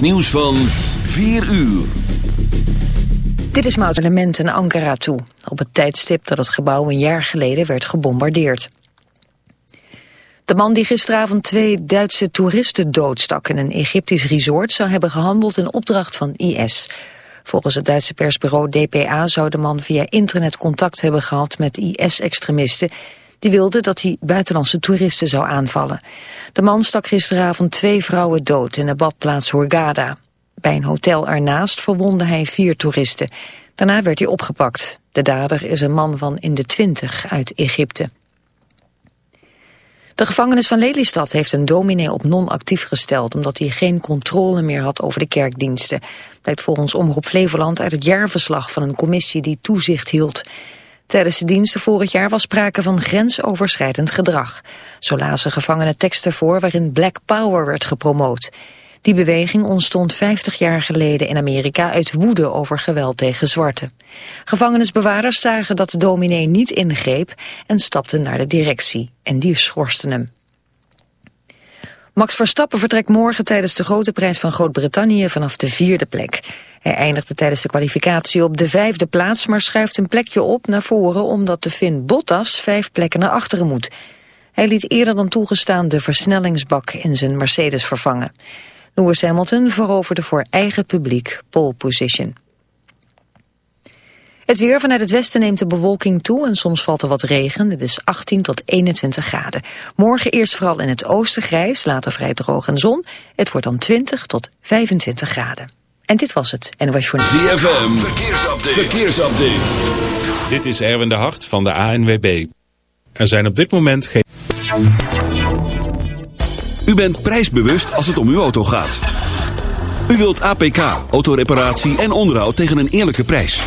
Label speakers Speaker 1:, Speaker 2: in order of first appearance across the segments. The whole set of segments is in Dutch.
Speaker 1: Nieuws van 4 uur.
Speaker 2: Dit is Mout Element Ankara toe, op het tijdstip dat het gebouw een jaar geleden werd gebombardeerd. De man die gisteravond twee Duitse toeristen doodstak in een Egyptisch resort zou hebben gehandeld in opdracht van IS. Volgens het Duitse persbureau DPA zou de man via internet contact hebben gehad met IS-extremisten die wilden dat hij buitenlandse toeristen zou aanvallen. De man stak gisteravond twee vrouwen dood in de badplaats Hurghada. Bij een hotel ernaast verwondde hij vier toeristen. Daarna werd hij opgepakt. De dader is een man van in de twintig uit Egypte. De gevangenis van Lelystad heeft een dominee op non-actief gesteld... omdat hij geen controle meer had over de kerkdiensten. Blijkt volgens Omroep Flevoland uit het jaarverslag van een commissie die toezicht hield. Tijdens de diensten vorig jaar was sprake van grensoverschrijdend gedrag. Zo lazen gevangenen teksten voor waarin Black Power werd gepromoot. Die beweging ontstond 50 jaar geleden in Amerika uit woede over geweld tegen zwarten. Gevangenisbewaarders zagen dat de dominee niet ingreep en stapten naar de directie. En die schorsten hem. Max Verstappen vertrekt morgen tijdens de grote prijs van Groot-Brittannië vanaf de vierde plek. Hij eindigde tijdens de kwalificatie op de vijfde plaats, maar schuift een plekje op naar voren omdat de Finn Bottas vijf plekken naar achteren moet. Hij liet eerder dan toegestaan de versnellingsbak in zijn Mercedes vervangen. Lewis Hamilton veroverde voor eigen publiek pole position. Het weer vanuit het westen neemt de bewolking toe en soms valt er wat regen. Het is 18 tot 21 graden. Morgen eerst vooral in het oosten grijs, later vrij droog en zon. Het wordt dan 20 tot 25 graden. En dit was het NOS Journal.
Speaker 1: ZFM, verkeersupdate. verkeersupdate.
Speaker 3: Dit is Erwin de Hart van de ANWB. Er zijn op dit moment geen...
Speaker 1: U bent prijsbewust als het om uw auto gaat. U wilt APK, autoreparatie en onderhoud tegen een eerlijke prijs.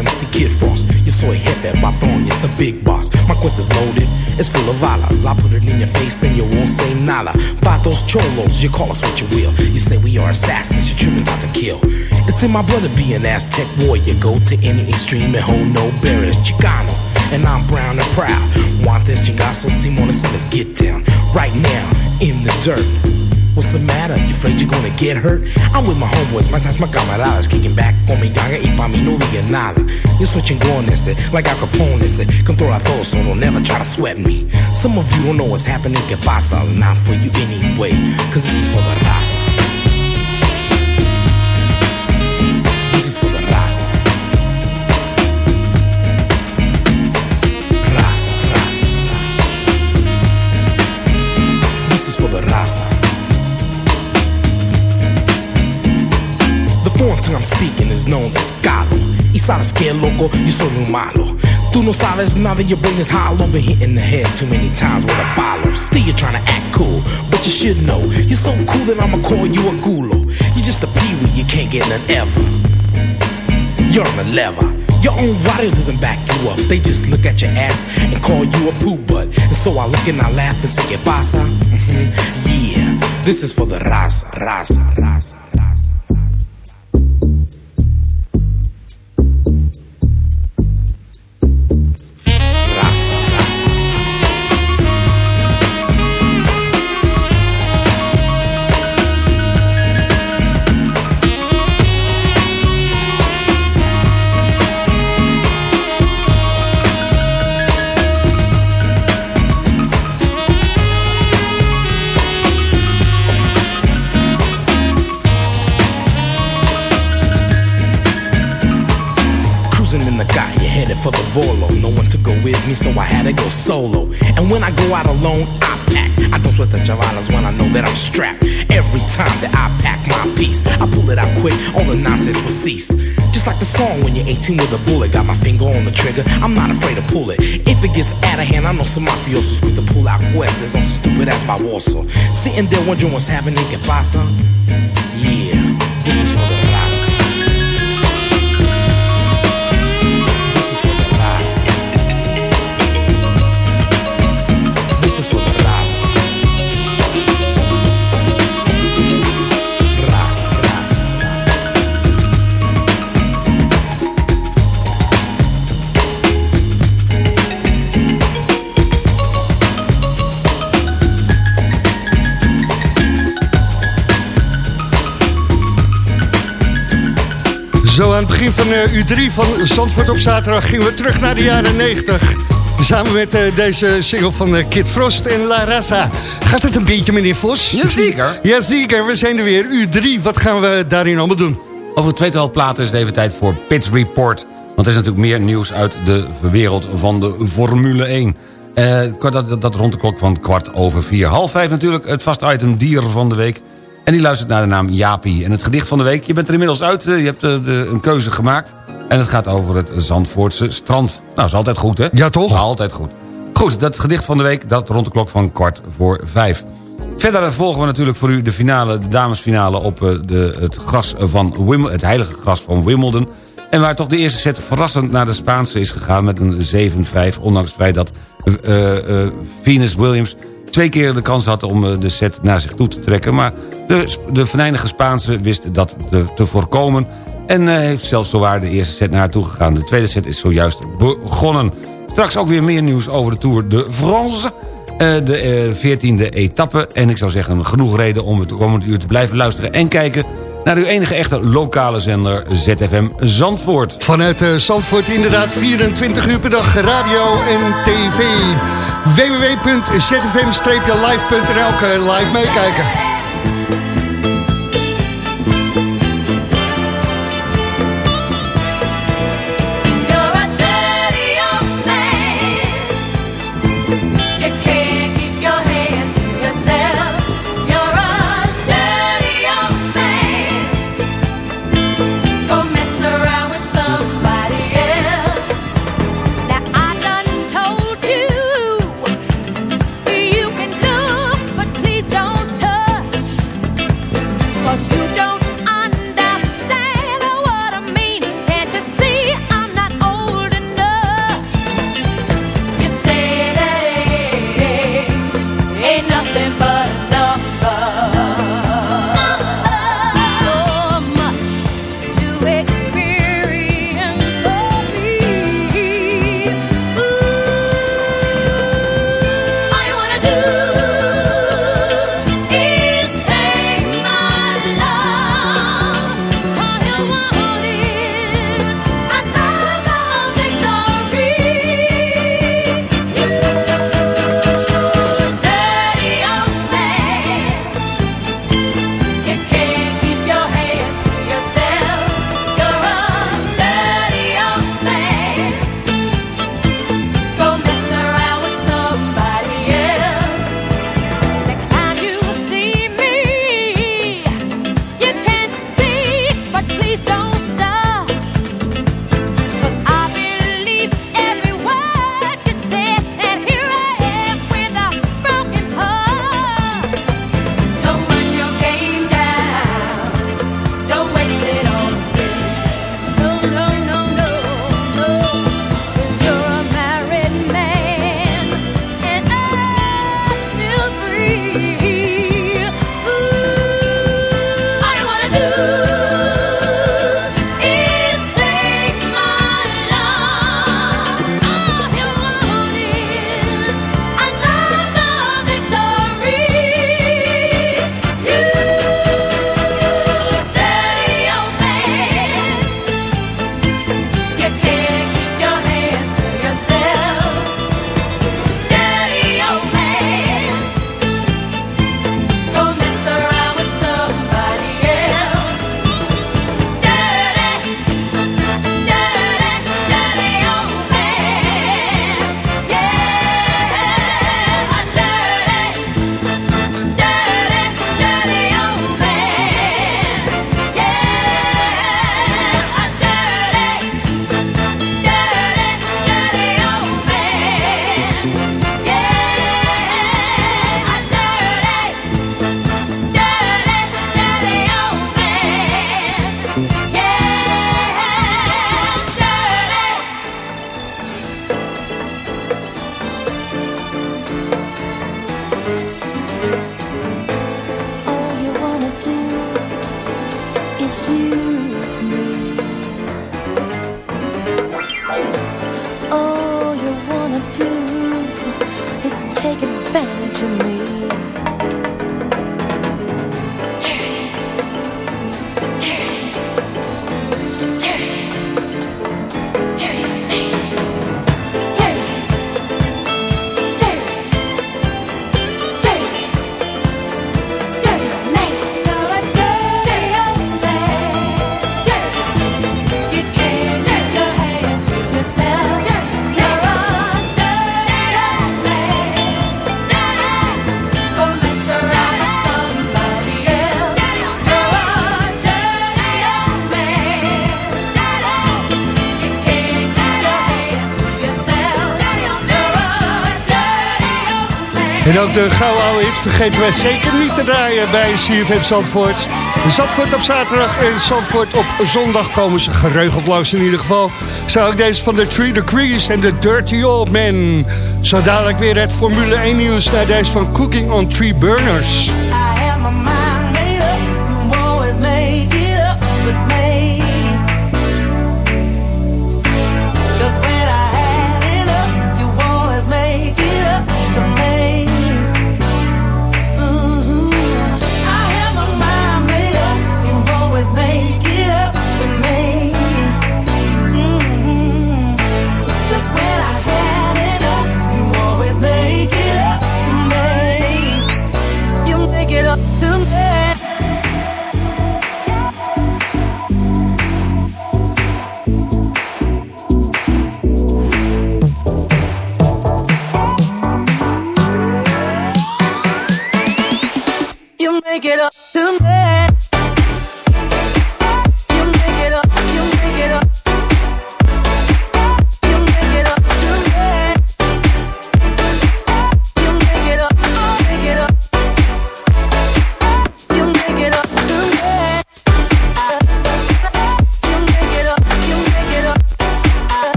Speaker 4: MC Kid Frost. Yo soy jefe, patrón, it's the big boss. My cuenta's loaded, it's full of balas. I put it in your face and you won't say nada. Patos cholos, you call us what you will. You say we are assassins, you're tripping out to kill. It's in my blood to be an Aztec warrior. Go to any extreme and hold no barriers. Chicano, and I'm brown and proud. Want this chingazo, Simona, so let's get down. Right now, in the dirt. What's the matter? You afraid you're gonna get hurt? I'm with my homeboys, my ties, my camaradas Kicking back con mi ganga y pa' mí no diga nada Yo soy chingón ese, eh, like Al Capone eh, ese Controla todo, so don't never try to sweat me Some of you don't know what's happening, que pasa It's not for you anyway, cause this is for the raza is known as Galo. Y sabes que loco, yo soy muy malo. Tú no sabes nada, your brain is hollow. Been hit the head too many times with a follow. Still you're trying to act cool, but you should know. You're so cool that I'ma call you a gulo. You're just a peewee, you can't get none ever. You're on the lever. Your own body doesn't back you up. They just look at your ass and call you a poo butt. And so I look and I laugh and say, ¿Qué pasa? Mhm. Yeah, this is for the raza, raza. Raza, me, so I had to go solo. And when I go out alone, I pack. I don't sweat the javalas when I know that I'm strapped. Every time that I pack my piece, I pull it out quick, all the nonsense will cease. Just like the song when you're 18 with a bullet, got my finger on the trigger, I'm not afraid to pull it. If it gets out of hand, I know some mafiosos quick to pull out cuerdas on some stupid ass my Warsaw. Sitting there wondering what's happening, que pasa? Yeah,
Speaker 5: het begin van eh, U3 van Zandvoort op zaterdag gingen we terug naar de jaren 90. Samen met eh, deze single van eh, Kid Frost en La Raza. Gaat het een beetje, meneer Vos?
Speaker 6: Jazeker.
Speaker 5: Jazeker, we zijn er weer. U3, wat gaan we daarin allemaal doen?
Speaker 6: Over een tweetal platen is het even tijd voor Pits Report. Want er is natuurlijk meer nieuws uit de wereld van de Formule 1. Eh, dat, dat, dat rond de klok van kwart over vier. Half vijf natuurlijk het vast item dier van de week. En die luistert naar de naam Jaapie. En het gedicht van de week, je bent er inmiddels uit. eh, Je hebt eh, de, een keuze gemaakt. En het gaat over het Zandvoortse strand. Nou, is altijd goed, hè?
Speaker 5: Ja, toch?
Speaker 6: Altijd goed. Goed, dat gedicht van de week, dat rond de klok van kwart voor vijf. Verder volgen we natuurlijk voor u de finale, de damesfinale op eh, de, het, gras van Wim, het heilige gras van Wimbledon. En waar toch de eerste set verrassend naar de Spaanse is gegaan met een 7-5. Ondanks het feit dat eh, eh, Venus Williams twee keer de kans had om eh, de set naar zich toe te trekken. Maar de, de venijnige Spaanse wist dat te, voorkomen. En eh, heeft zelfs zowaar de eerste set naar haar toe gegaan. De tweede set is zojuist begonnen. Straks ook weer meer nieuws over de Tour de France. Eh, de veertiende etappe. En ik zou zeggen, genoeg reden om het komende uur te blijven luisteren en kijken... naar uw enige echte lokale zender ZFM Zandvoort.
Speaker 5: Vanuit eh, Zandvoort inderdaad 24 uur per dag radio en tv. www.zfm-live.nl live meekijken.
Speaker 7: Take advantage of me.
Speaker 8: De gouden oude hits vergeten wij zeker niet te draaien bij CFM Zandvoort. Zandvoort op zaterdag en Zandvoort op zondag komen ze geregeld langs in ieder geval. Zo ook deze van de Three Degrees en de Dirty Old Man. Zo dadelijk weer het Formule 1 nieuws naar deze van Cooking on Three Burners.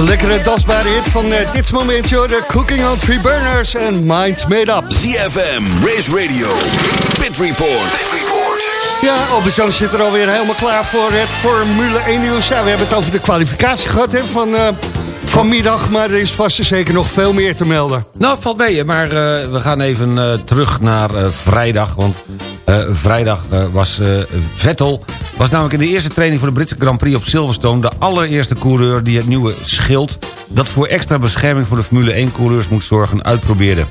Speaker 8: Een lekkere dansbare hit van eh, dit momentje, hoor. de Cooking on Three Burners en Mind Made Up.
Speaker 1: ZFM, Race Radio, Pit Report.
Speaker 8: Ja, Albert-Jan zit er alweer helemaal klaar voor het Formule 1 nieuws. Ja, we hebben het over de kwalificatie gehad hè, van, eh, vanmiddag, maar er is vast en zeker nog veel meer te melden.
Speaker 6: Nou, valt mee, maar eh, we gaan even eh, terug naar eh, vrijdag. Want vrijdag eh, was eh, Vettel... was namelijk in de eerste training voor de Britse Grand Prix op Silverstone... de allereerste coureur die het nieuwe schild... dat voor extra bescherming voor de Formule 1-coureurs moet zorgen, uitprobeerde.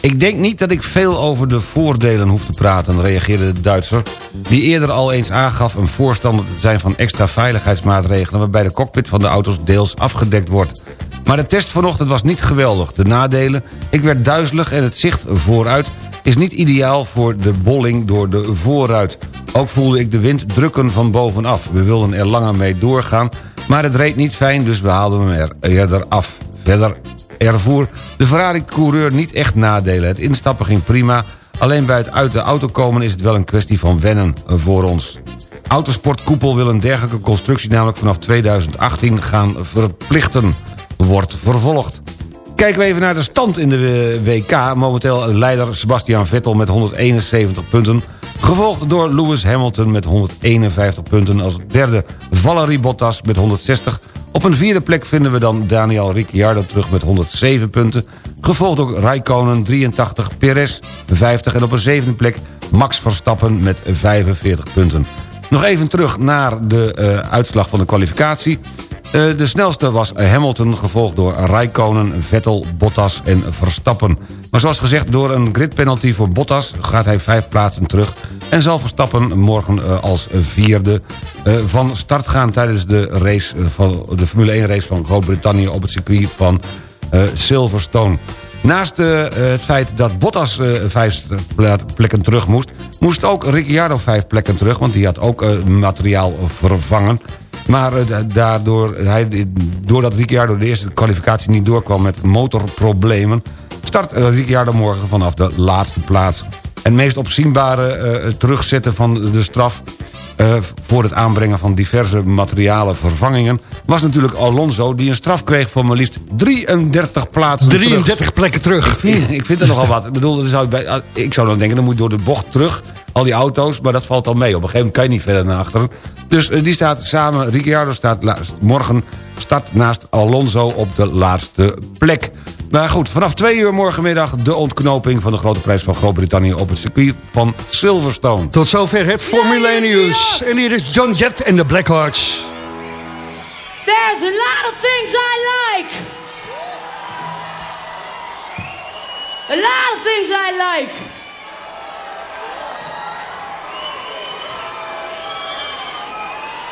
Speaker 6: Ik denk niet dat ik veel over de voordelen hoef te praten, reageerde de Duitser... die eerder al eens aangaf een voorstander te zijn van extra veiligheidsmaatregelen... waarbij de cockpit van de auto's deels afgedekt wordt. Maar de test vanochtend was niet geweldig. De nadelen, ik werd duizelig en het zicht vooruit is niet ideaal voor de bolling door de voorruit. Ook voelde ik de wind drukken van bovenaf. We wilden er langer mee doorgaan, maar het reed niet fijn, dus we haalden hem er eerder af. Verder ervoer de Ferrari-coureur niet echt nadelen. Het instappen ging prima, alleen bij het uit de auto komen... is het wel een kwestie van wennen voor ons. Autosportkoepel wil een dergelijke constructie namelijk vanaf 2018 gaan verplichten. Wordt vervolgd. Kijken we even naar de stand in de WK. Momenteel leider Sebastian Vettel met 171 punten. Gevolgd door Lewis Hamilton met 151 punten. Als derde Valerie Bottas met 160. Op een vierde plek vinden we dan Daniel Ricciardo terug met 107 punten. Gevolgd door Raikkonen 83, Perez 50 en op een zevende plek Max Verstappen met 45 punten. Nog even terug naar de uh, uitslag van de kwalificatie. Uh, de snelste was Hamilton, gevolgd door Raikkonen, Vettel, Bottas en Verstappen. Maar zoals gezegd, door een gridpenalty voor Bottas gaat hij vijf plaatsen terug... en zal Verstappen morgen uh, als vierde van start gaan... tijdens de, race, van, de Formule 1 race van Groot-Brittannië op het circuit van Silverstone. Naast het feit dat Bottas vijf plekken terug moest... moest ook Ricciardo vijf plekken terug... want die had ook materiaal vervangen. Maar daardoor, hij, doordat Ricciardo de eerste kwalificatie niet doorkwam... met motorproblemen... start Ricciardo morgen vanaf de laatste plaats. En meest opzienbare terugzetten van de straf uh, voor het aanbrengen van diverse materialen vervangingen... was natuurlijk Alonso die een straf kreeg voor maar liefst 33 plaatsen
Speaker 5: 33
Speaker 6: terug.
Speaker 5: plekken terug.
Speaker 6: Ik vind, ik vind er nogal wat. Ik bedoel, zou bij, ik zou dan denken, dan moet je door de bocht terug... al die auto's, maar dat valt al mee. Op een gegeven moment kan je niet verder naar achteren. Dus uh, die staat samen, Ricciardo staat morgen start naast Alonso op de laatste plek. Maar goed, vanaf twee uur morgenmiddag de ontknoping van de grote prijs van Groot-Brittannië op het circuit van Silverstone.
Speaker 5: Tot zover het Formule 1 nieuws. En hier is John Jett en de Blackhearts.
Speaker 9: There's a lot of things I like. A lot of things I like.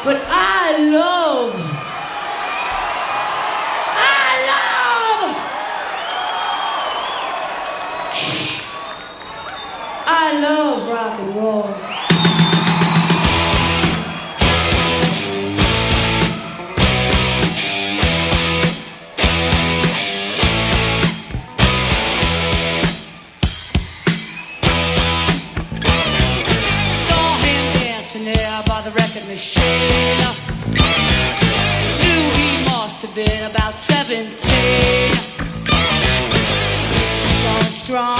Speaker 9: But I love. I love rock and roll. Saw him dancing there by the record machine. Knew he must have been about 17. Going strong,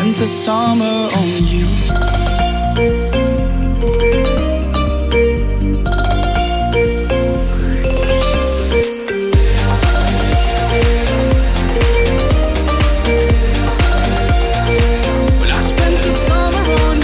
Speaker 10: to spend the summer on you. Spent the summer on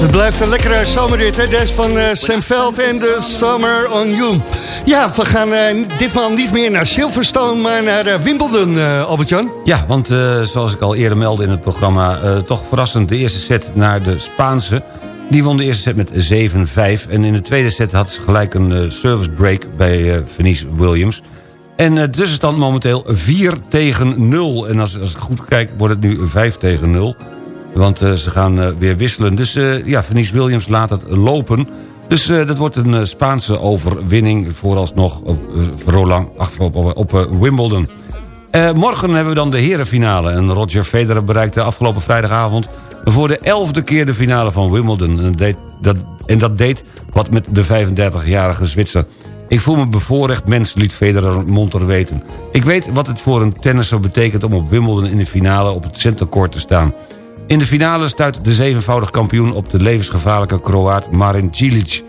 Speaker 5: Het blijft een lekkere zomerrit, hè? Deze van eh, Sam Veld en de Summer on You. Ja, we gaan eh, ditmaal niet meer naar Silverstone, maar naar eh, Wimbledon, eh, Albert-Jan.
Speaker 6: Ja, want zoals ik al eerder meldde in het programma... toch verrassend de eerste set naar de Spaanse. Die won de eerste set met 7-5. En in de tweede set had ze gelijk een service break bij Venus Williams. En de tussenstand momenteel 4 tegen 0. En als, als ik goed kijk wordt het nu 5 tegen 0. Want ze gaan weer wisselen. Dus ja, Venus Williams laat het lopen. Dus eh, dat wordt een eh, Spaanse overwinning vooralsnog op, eh, voor Roland, ach, op, Wimbledon. Morgen hebben we dan de herenfinale. En Roger Federer bereikte afgelopen vrijdagavond... voor de elfde keer de finale van Wimbledon. En dat, en dat deed wat met de 35-jarige Zwitser. Ik voel me bevoorrecht mens, liet Federer monter weten. Ik weet wat het voor een tennisser betekent om op Wimbledon in de finale op het centercourt te staan. In de finale stuit de zevenvoudig kampioen op de levensgevaarlijke Kroaat Marin Cilic.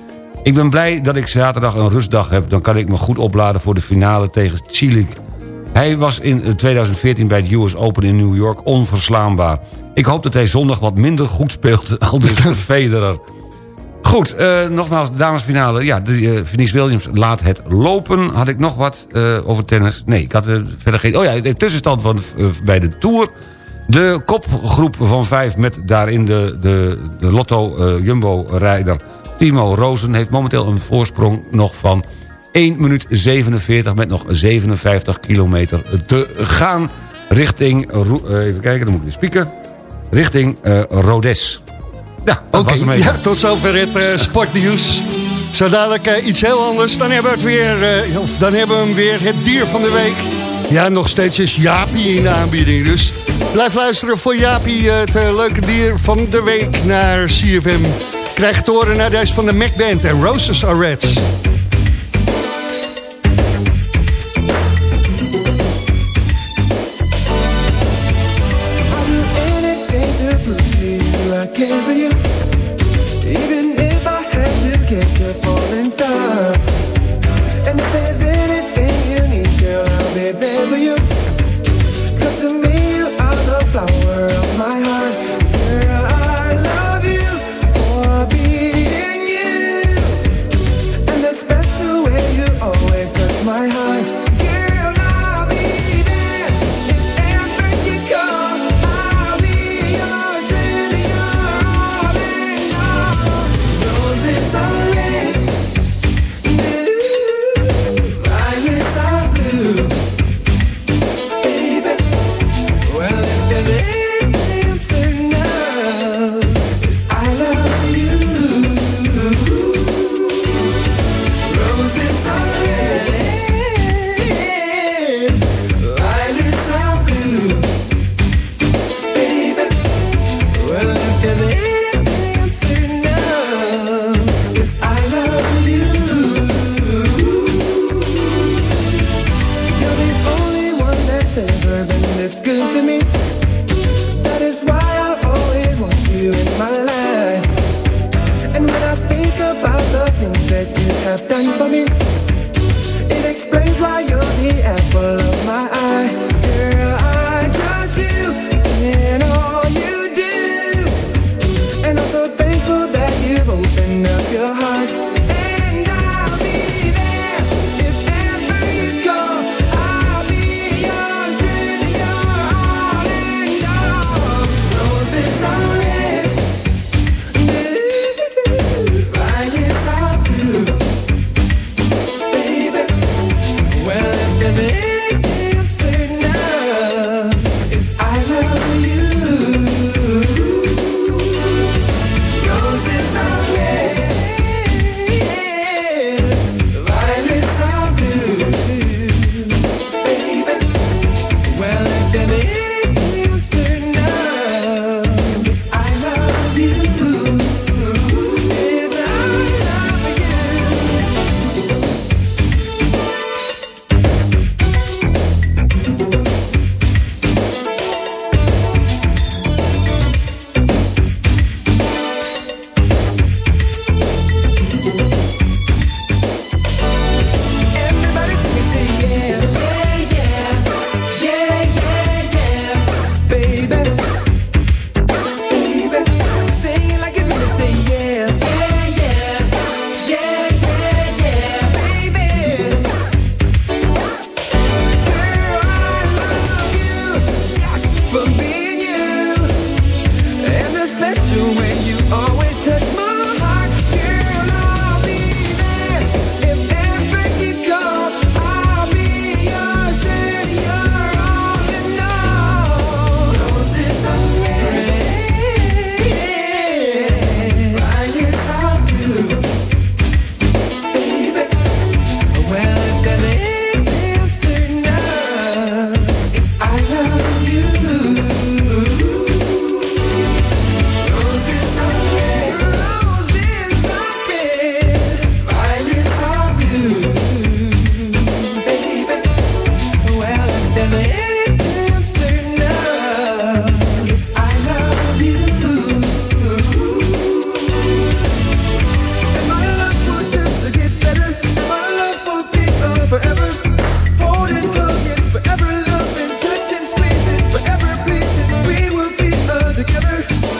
Speaker 6: Ik ben blij dat ik zaterdag een rustdag heb. Dan kan ik me goed opladen voor de finale tegen Cilic. Hij was in 2014 bij het US Open in New York onverslaanbaar. Ik hoop dat hij zondag wat minder goed speelt, al dus Federer. Goed, eh, nogmaals, damesfinale. Ja, de, uh, Venus Williams laat het lopen. Had ik nog wat eh, over tennis? Nee, ik had er verder geen... Oh ja, de tussenstand van, eh, bij de Tour. De kopgroep van vijf met daarin de, de, de Lotto eh, Timo Rozen... heeft momenteel een voorsprong nog van 1 minuut 47... met nog 57 kilometer te gaan richting... Eh, even kijken, dan moet ik weer spieken. Richting eh, Rodes. Ja, dat
Speaker 5: Oké,
Speaker 6: was hem even.
Speaker 5: ja, tot zover het sportnieuws. Zo dadelijk iets heel anders. Dan hebben we het weer, of dan hebben we hem weer, het dier van de week. Ja, nog steeds is Jaapie in de aanbieding. Dus blijf luisteren voor Jaapie, eh, het eh, leuke dier van de week naar CFM. Krijg te horen naar deze van de Mac Band en Roses are Reds.
Speaker 11: Girl, I'll be there for you.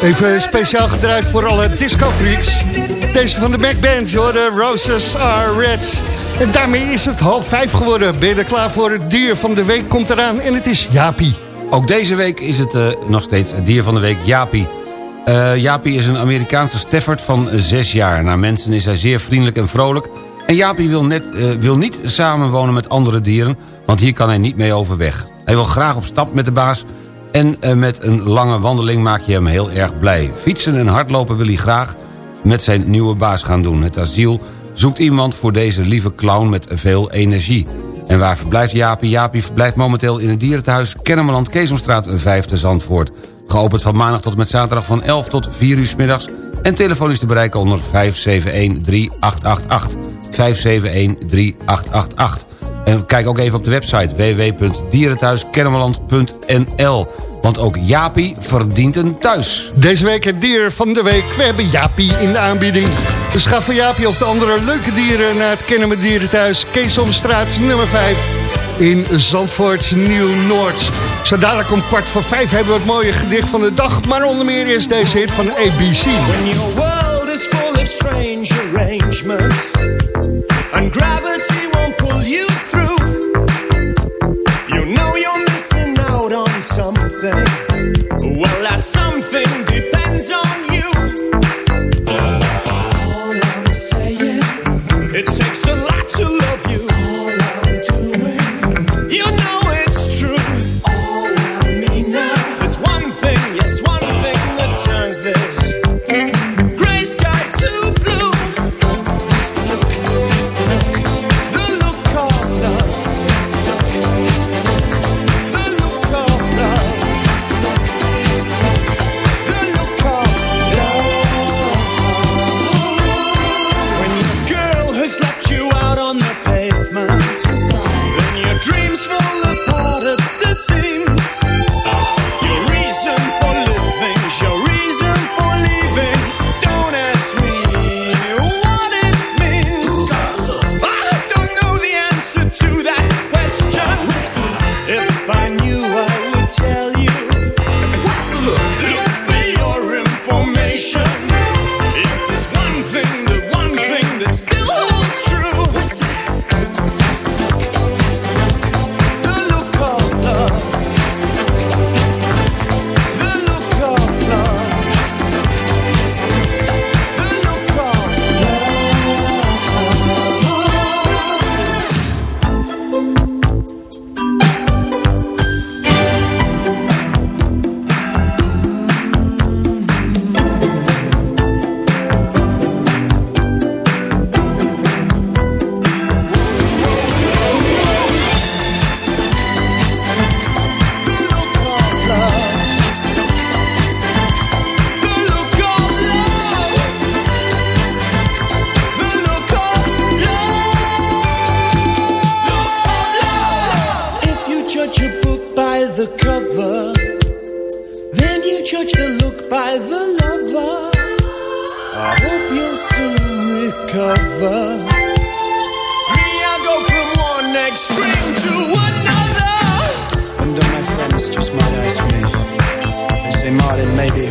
Speaker 5: Even speciaal gedraaid voor alle disco freaks. Deze van de Mac Band, joh, de Roses Are Red. En daarmee is het half vijf geworden. Ben je er klaar voor? Het dier van de week komt eraan en het is Jaapie.
Speaker 6: Ook deze week is het eh, nog steeds het dier van de week Jaapie. Eh Jaapie is een Amerikaanse Stafford van 6 jaar. Naar mensen is hij zeer vriendelijk en vrolijk. En Jaapie wil, net, eh, wil niet samenwonen met andere dieren... want hier kan hij niet mee overweg. Hij wil graag op stap met de baas... en eh, met een lange wandeling maak je hem heel erg blij. Fietsen en hardlopen wil hij graag met zijn nieuwe baas gaan doen. Het asiel zoekt iemand voor deze lieve clown met veel energie. En waar verblijft Jaapie? Jaapie verblijft momenteel in het dierentehuis Kennemerland Keesomstraat 5 te Zandvoort. Geopend van maandag tot en met zaterdag van 11 tot 4 uur middags. En telefoon is te bereiken onder 571-3888. 571-3888. En kijk ook even op de website www.dierenthuiskennemerland.nl. Want ook Jaapie verdient een thuis.
Speaker 5: Deze week het dier van de week. We hebben Jaapie in de aanbieding. Dus ga voor Jaapie of de andere leuke dieren naar het Kennemer Dierenthuis. Keesomstraat nummer 5 in Zandvoort Nieuw-Noord. Zo dadelijk om kwart voor vijf hebben we het mooie gedicht van de dag. Maar onder meer is deze hit van ABC.
Speaker 12: When your world is full of strange arrangements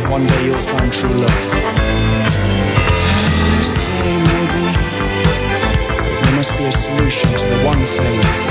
Speaker 12: One
Speaker 13: day you'll find true love. Say maybe there must be a solution to the one thing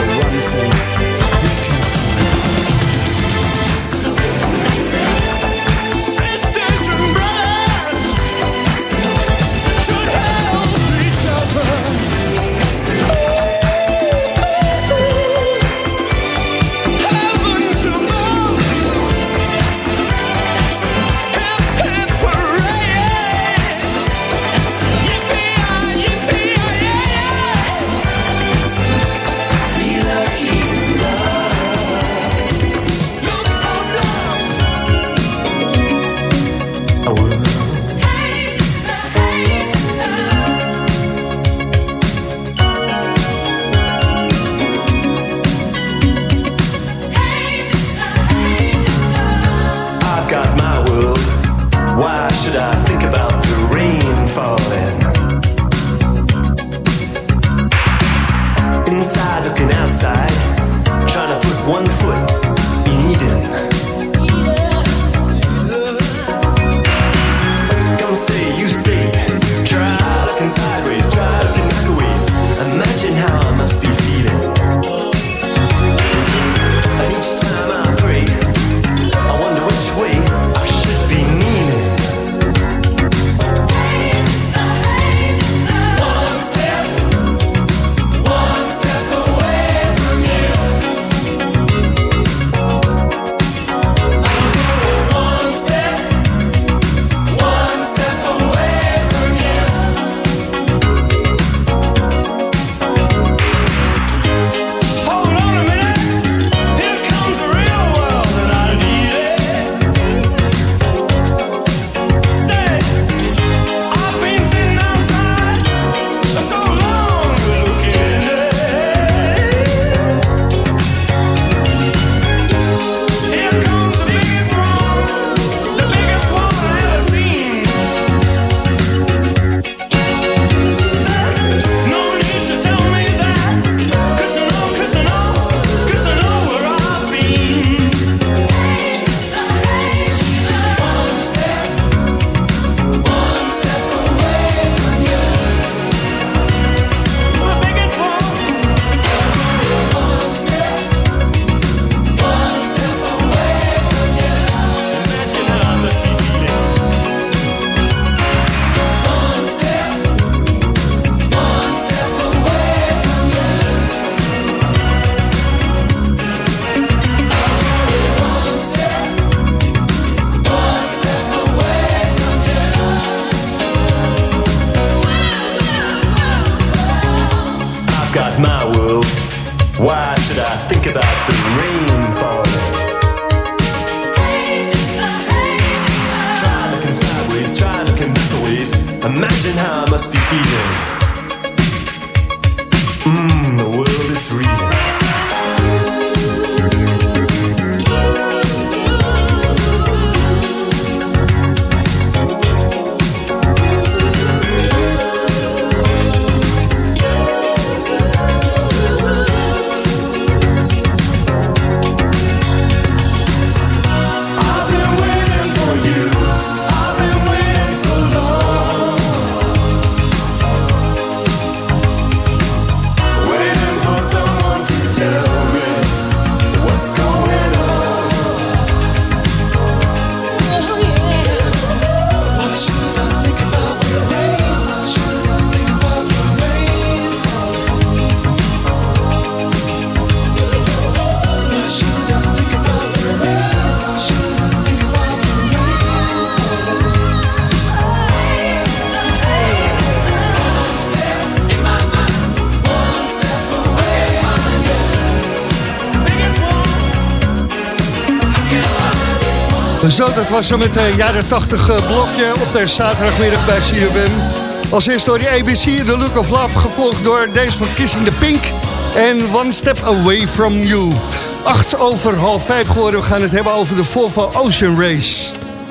Speaker 5: Dat was zo met de jaren 80 eh, blokje op de zaterdagmiddag bij CUBM. Als eerst door die ABC, The Look of Love, gevolgd door deze van Kissing the Pink... en One Step Away From You. Acht over half vijf geworden, we gaan het hebben over de Volvo Ocean Race.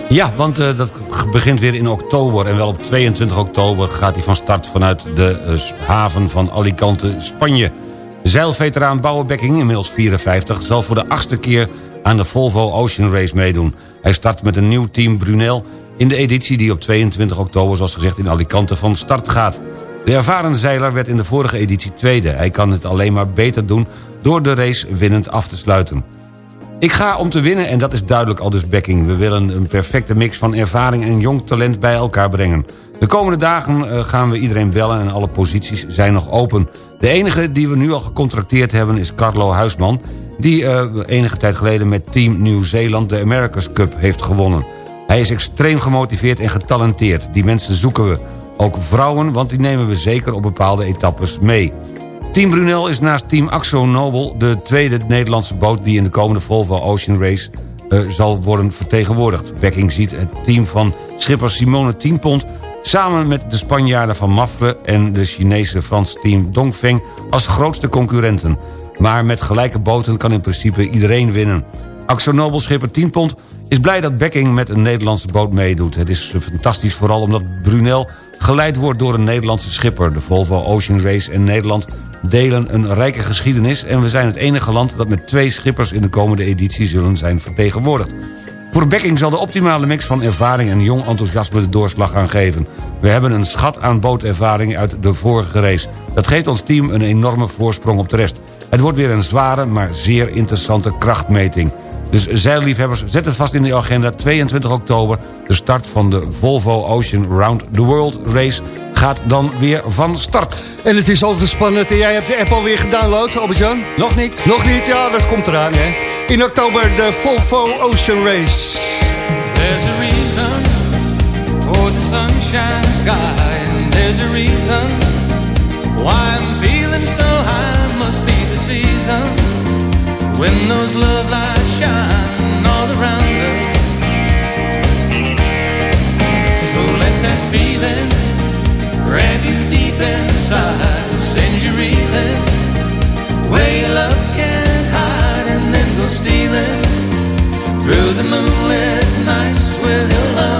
Speaker 6: Ja, want eh, dat begint weer in oktober. En wel op 22 oktober gaat hij van start vanuit de eh, haven van Alicante, Spanje. Zeilveteraan Bouwerbekking inmiddels 54, zal voor de achtste keer aan de Volvo Ocean Race meedoen. Hij start met een nieuw team Brunel... in de editie die op 22 oktober, zoals gezegd, in Alicante van start gaat. De ervaren zeiler werd in de vorige editie tweede. Hij kan het alleen maar beter doen door de race winnend af te sluiten. Ik ga om te winnen en dat is duidelijk al dus Bekking. We willen een perfecte mix van ervaring en jong talent bij elkaar brengen. De komende dagen eh, gaan we iedereen bellen en alle posities zijn nog open. De enige die we nu al gecontracteerd hebben is Carlo Huisman... die uh, enige tijd geleden met Team Nieuw-Zeeland de America's Cup heeft gewonnen. Hij is extreem gemotiveerd en getalenteerd. Die mensen zoeken we. Ook vrouwen, want die nemen we zeker op bepaalde etappes mee. Team Brunel is naast Team Axo Nobel de tweede Nederlandse boot... die in de komende Volvo Ocean Race uh, zal worden vertegenwoordigd. Bekking ziet het team van schipper Simone Tienpont... samen met de Spanjaarden van Mafre en de Chinese Frans team Dongfeng... als grootste concurrenten. Maar met gelijke boten kan in principe iedereen winnen. Axo Nobel schipper Tienpont is blij dat Bekking met een Nederlandse boot meedoet. Het is fantastisch vooral omdat Brunel geleid wordt door een Nederlandse schipper. De Volvo Ocean Race en Nederland delen een rijke geschiedenis... en we zijn het enige land dat met twee schippers in de komende editie zullen zijn vertegenwoordigd. Voor Bekking zal de optimale mix van ervaring en jong enthousiasme de doorslag gaan geven. We hebben een schat aan bootervaring uit de vorige race. Dat geeft ons team een enorme voorsprong op de rest. Het wordt weer een zware, maar zeer interessante krachtmeting. Dus zeilliefhebbers, zet het vast in de agenda. 22 oktober, de start van de Volvo Ocean Round the World Race... gaat dan weer van start.
Speaker 5: En het is altijd spannend. En jij hebt de app alweer gedownload, Albert-Jan?
Speaker 6: Nog niet.
Speaker 5: Nog niet? Ja, dat komt eraan, hè. In oktober de Volvo Ocean Race.
Speaker 14: There's a reason for the sunshine sky, and there's a reason why I'm feeling so high. Must be the season when those love lights shine all around us. So let that feeling grab you deep inside, send you reeling where your love stealing through the moonlit nights with your lover.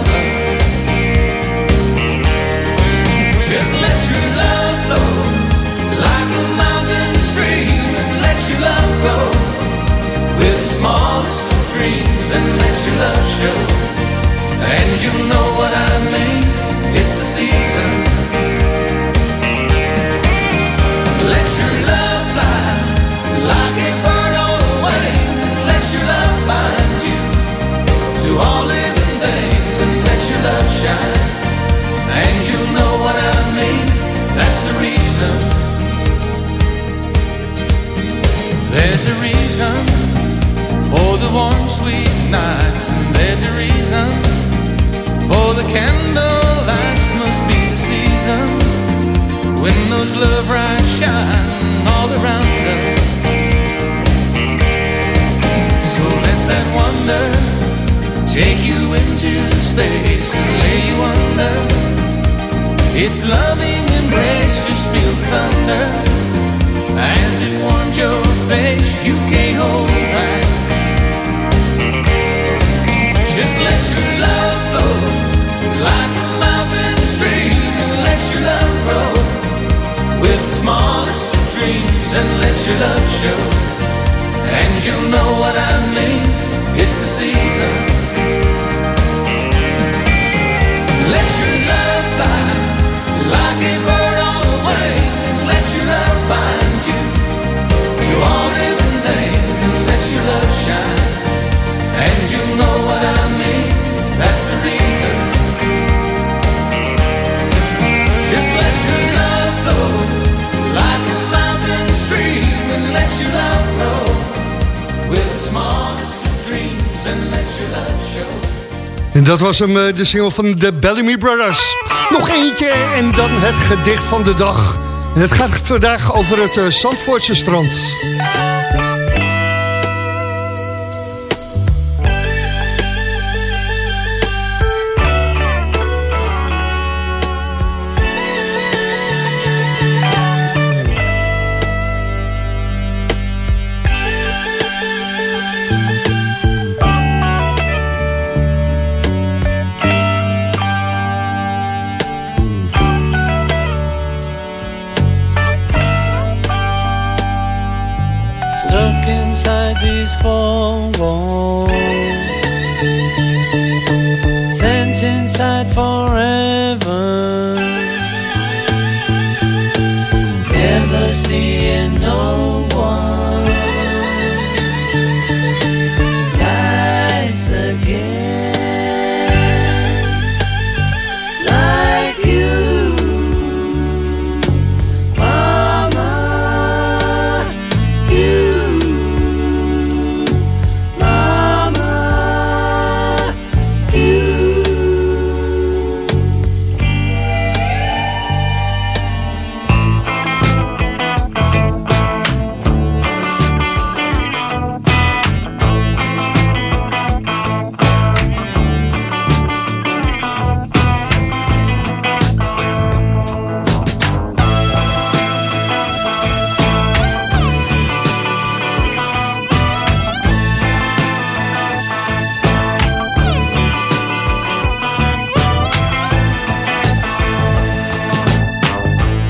Speaker 5: En dat was hem, eh, de single van de Bellamy Brothers. Nog eentje en dan het gedicht van de dag. En het gaat vandaag over het eh, Zandvoortse strand.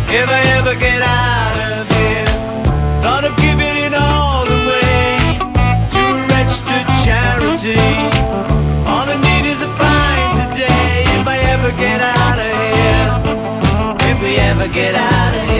Speaker 9: If I ever get out of here, thought of giving it all away to a charity. All I need is a pint today. If I ever get out of here, if we ever get out of here.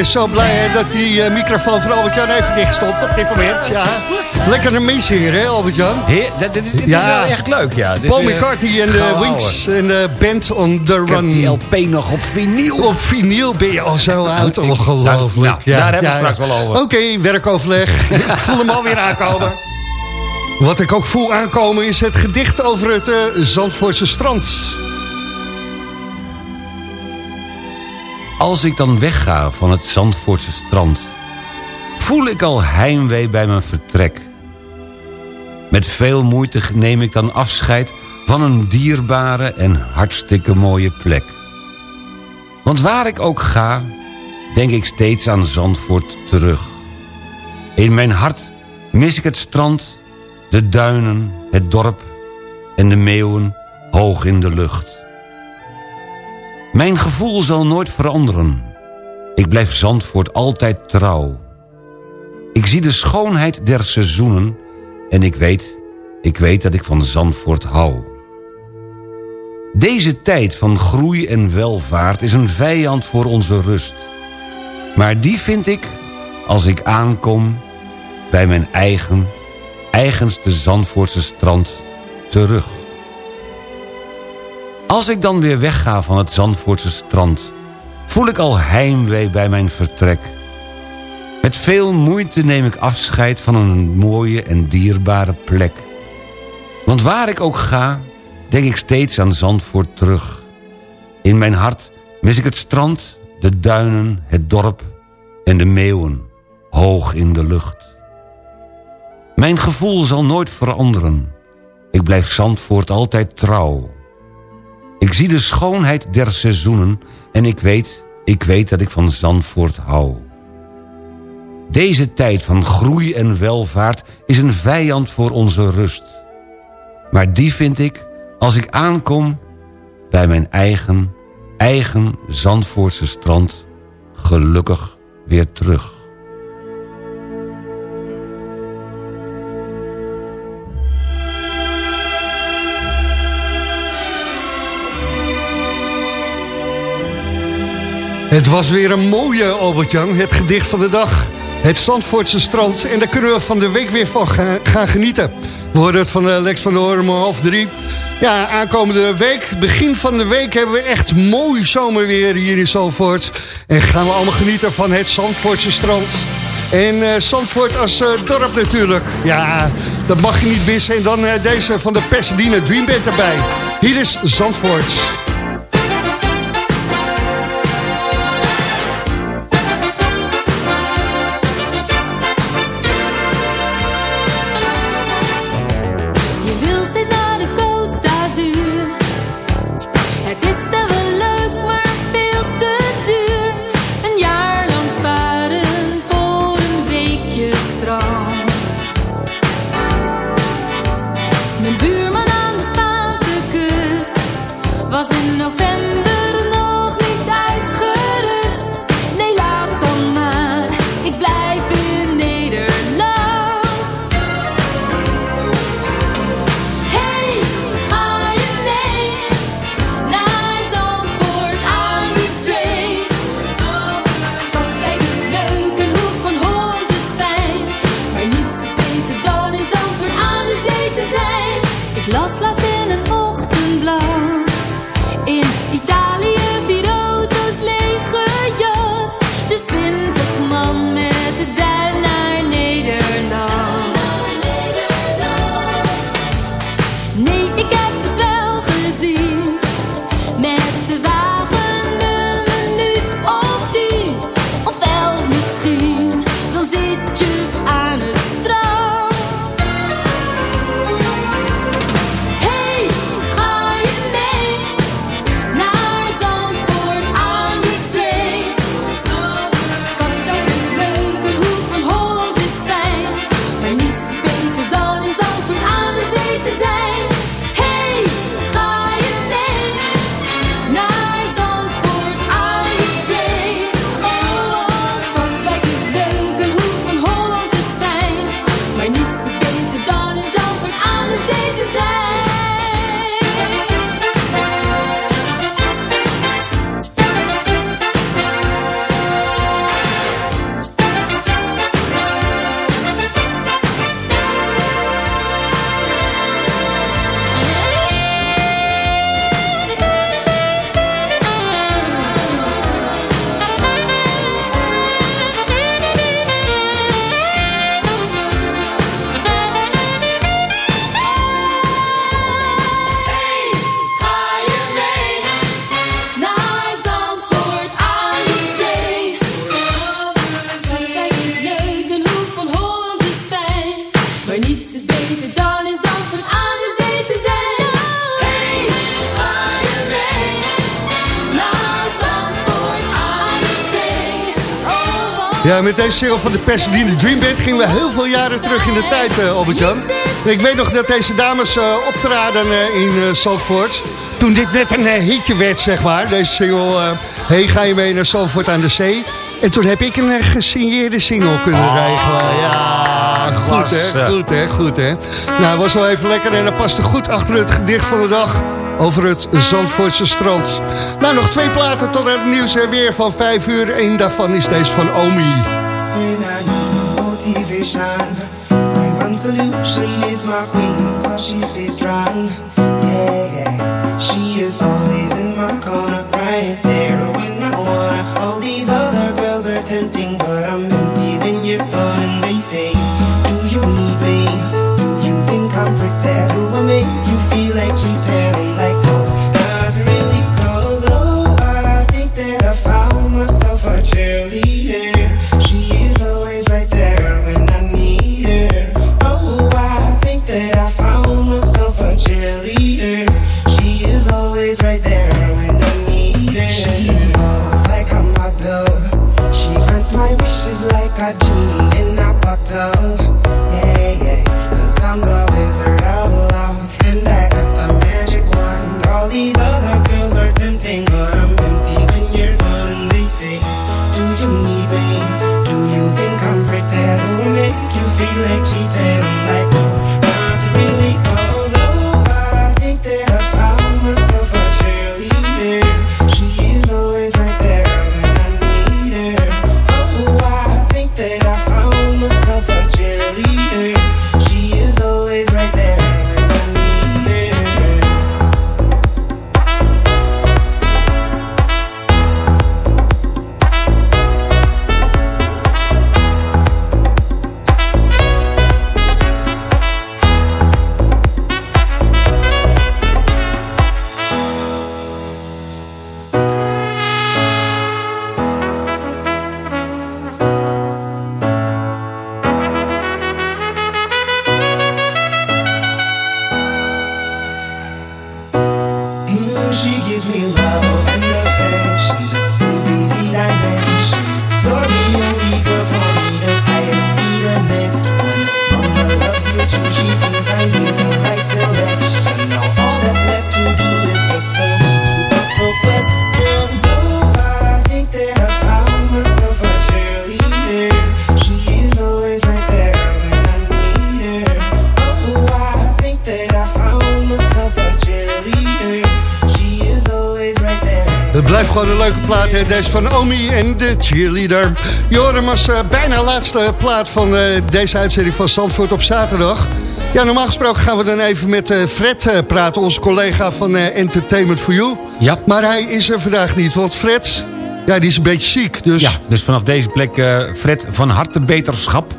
Speaker 5: Weer zo blij hè, dat die eh, microfoon van Albert-Jan even dicht stond op dit moment. Ja. Lekker een meezingen hè Albert-Jan?
Speaker 6: dit, dit, dit is wel echt leuk, ja. Dit
Speaker 5: Paul
Speaker 6: weer
Speaker 5: McCartney en de Wings en de Band on the Run.
Speaker 6: die LP nog op vinyl.
Speaker 5: Op vinyl ben je al zo oud, ongelooflijk.
Speaker 6: nou, daar hebben we straks wel over.
Speaker 5: Oké, werkoverleg. ik voel hem alweer aankomen. Wat ik ook voel aankomen is het gedicht over het eh, Zandvoortse strand.
Speaker 6: Als ik dan wegga van het Zandvoortse strand... voel ik al heimwee bij mijn vertrek. Met veel moeite neem ik dan afscheid... van een dierbare en hartstikke mooie plek. Want waar ik ook ga, denk ik steeds aan Zandvoort terug. In mijn hart mis ik het strand, de duinen, het dorp... en de meeuwen hoog in de lucht. Mijn gevoel zal nooit veranderen. Ik blijf Zandvoort altijd trouw. Ik zie de schoonheid der seizoenen... en ik weet, Ik weet dat ik van Zandvoort hou. Deze tijd van groei en welvaart is een vijand voor onze rust. Maar die vind ik, als ik aankom... bij mijn eigen, eigenste Zandvoortse strand terug. Als ik dan weer wegga van het Zandvoortse strand... voel ik al heimwee bij mijn vertrek. Met veel moeite neem ik afscheid van een mooie en dierbare plek. Want waar ik ook ga, denk ik steeds aan Zandvoort terug. In mijn hart mis ik het strand, de duinen, het dorp en de meeuwen, hoog in de lucht. Mijn gevoel zal nooit veranderen. Ik blijf Zandvoort altijd trouw. Ik zie de schoonheid der seizoenen en ik weet, ik weet dat ik van Zandvoort hou. Deze tijd van groei en welvaart is een vijand voor onze rust. Maar die vind ik, als ik aankom bij mijn eigen, eigen Zandvoortse strand, gelukkig weer terug.
Speaker 7: Het was weer een mooie, Albert-Jan. Het gedicht van de dag. Het Zandvoortse strand. En daar kunnen we van de week weer van gaan, genieten. We hoorden het van eh, Lex van der Hoorn om half drie. Ja, aankomende week, begin van de week... hebben we echt mooi zomerweer hier in Zandvoort. En gaan we allemaal genieten van het Zandvoortse strand. En eh Zandvoort als eh, dorp natuurlijk. Ja, dat mag je niet missen. En dan deze van de Pasadena Dream erbij. Hier is Zandvoort. Ja, met deze single van de Pasadena Dream Band gingen we heel veel jaren terug in de tijd, eh, Albert-Jan. Ik weet nog dat deze dames eh, optraden eh, in eh Zandvoort. Toen dit net een eh, hitje werd, zeg maar. Deze single, eh, hey, ga je mee naar Zandvoort aan de zee? En toen heb ik een eh, gesigneerde single kunnen regelen. Ja,
Speaker 5: goed hè, goed hè, goed hè. Nou, was wel even lekker en dat paste goed achter het gedicht van de dag over het Zandvoortse strand. Nou, nog twee platen tot het nieuws en weer van vijf uur. Eén daarvan is deze van Omi.
Speaker 8: Is my queen, cause strong.
Speaker 5: Plaat, hè? Deze van Omi en de cheerleader. Hem als eh, bijna laatste plaat van eh, deze uitzending van Zandvoort op zaterdag. Ja, normaal gesproken gaan we dan even met eh, Fred praten, onze collega van Entertainment for You.
Speaker 6: Ja.
Speaker 5: Maar hij is er vandaag niet, want Fred, ja, die is een beetje ziek. Dus
Speaker 6: Ja, dus vanaf deze plek Fred van harte beterschap.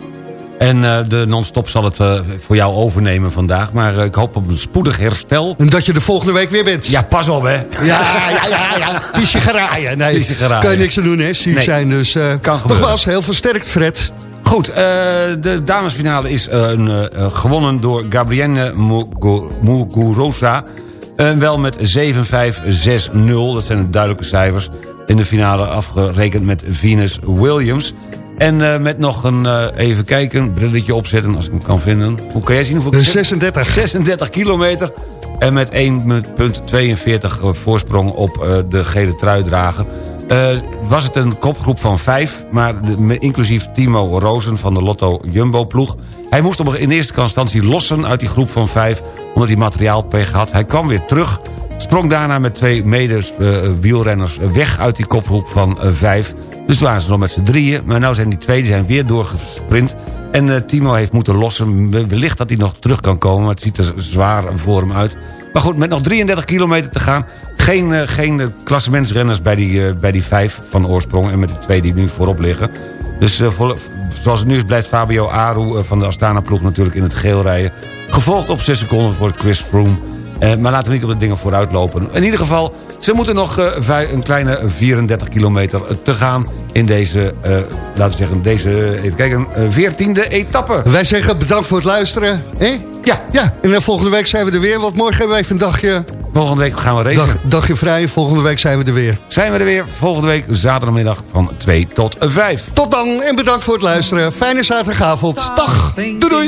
Speaker 6: En eh, de non-stop zal het eh, voor jou overnemen vandaag. Maar eh, ik hoop op een spoedig herstel.
Speaker 5: En dat je de volgende week weer bent.
Speaker 6: Ja, pas op hè.
Speaker 5: Ja, ja, ja, ja. Piesje geraaien. Nee,
Speaker 6: Piesje geraaien.
Speaker 5: kan je niks aan doen, hè? Ziek
Speaker 6: Nee.
Speaker 5: zijn, dus...
Speaker 6: Kan gebeuren.
Speaker 5: nogmaals, heel versterkt, Fred.
Speaker 6: Goed, de damesfinale is een, gewonnen door Gabrielle Mugu- Muguruza. Eh, wel met 7-5-6-0, dat zijn de duidelijke cijfers. In de finale afgerekend met Venus Williams. En eh, met nog een, eh, even kijken, brilletje opzetten als ik hem kan vinden. Hoe kan jij zien hoeveel ik zeg?
Speaker 5: 36.
Speaker 6: 36 kilometer. En met 1,42 voorsprong op eh, de gele truidrager. Eh, was het een kopgroep van vijf, maar de- inclusief Timo Rozen van de Lotto Jumbo-ploeg. Hij moest op, in eerste instantie lossen uit die groep van vijf... omdat hij materiaalpech had. Hij kwam weer terug, sprong daarna met twee mede-wielrenners weg... uit die kopgroep van eh, vijf. Dus toen waren ze nog met z'n drieën. Maar nu zijn die twee zijn weer doorgesprint... En eh, Timo heeft moeten lossen. We- Wellicht dat hij nog terug kan komen. Maar het ziet er zwaar voor hem uit. Maar goed, met nog 33 kilometer te gaan. Geen, eh, geen eh, klassementsrenners bij die, bij die vijf van oorsprong. En met de twee die nu voorop liggen. Dus zoals het nu is blijft Fabio Aru van de Astana-ploeg natuurlijk in het geel rijden. Gevolgd op 6 seconden voor Chris Froome. Eh, maar laten we niet op de dingen vooruit lopen. In ieder geval, ze moeten nog eh, een kleine 34 kilometer te gaan... in deze, eh, laten we zeggen, deze, eh, even kijken, eh, 14e etappe.
Speaker 5: Wij zeggen bedankt voor het luisteren. hè?
Speaker 6: Ja.
Speaker 5: Ja, en dan volgende week zijn we er weer. Want morgen hebben we even een dagje,
Speaker 6: Volgende week gaan we racen.
Speaker 5: dag, dagje vrij. Volgende week zijn we er weer.
Speaker 6: Zijn we er weer volgende week zaterdagmiddag van 2 tot 5.
Speaker 5: Tot dan en bedankt voor het luisteren. Fijne zaterdagavond. Dag. Doei doei.